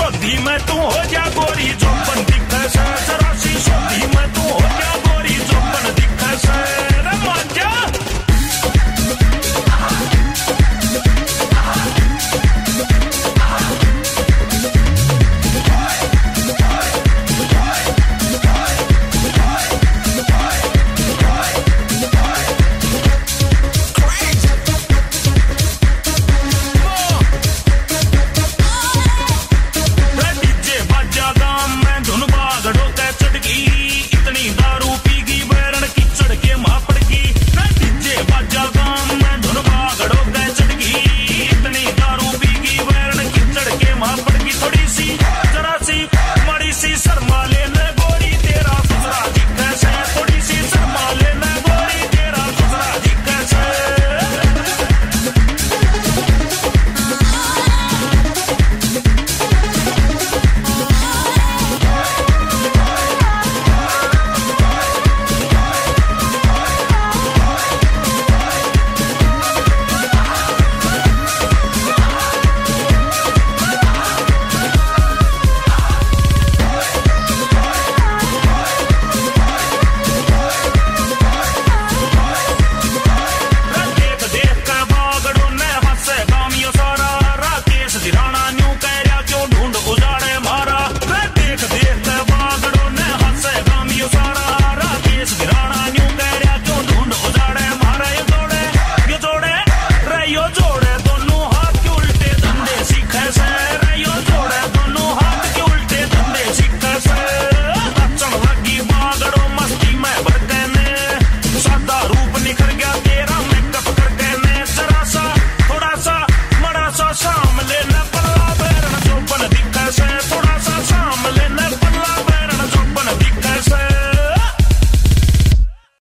शोधी मैं तू हो जा गोरी जो पंडित सरासी शोधी मैं तू हो जा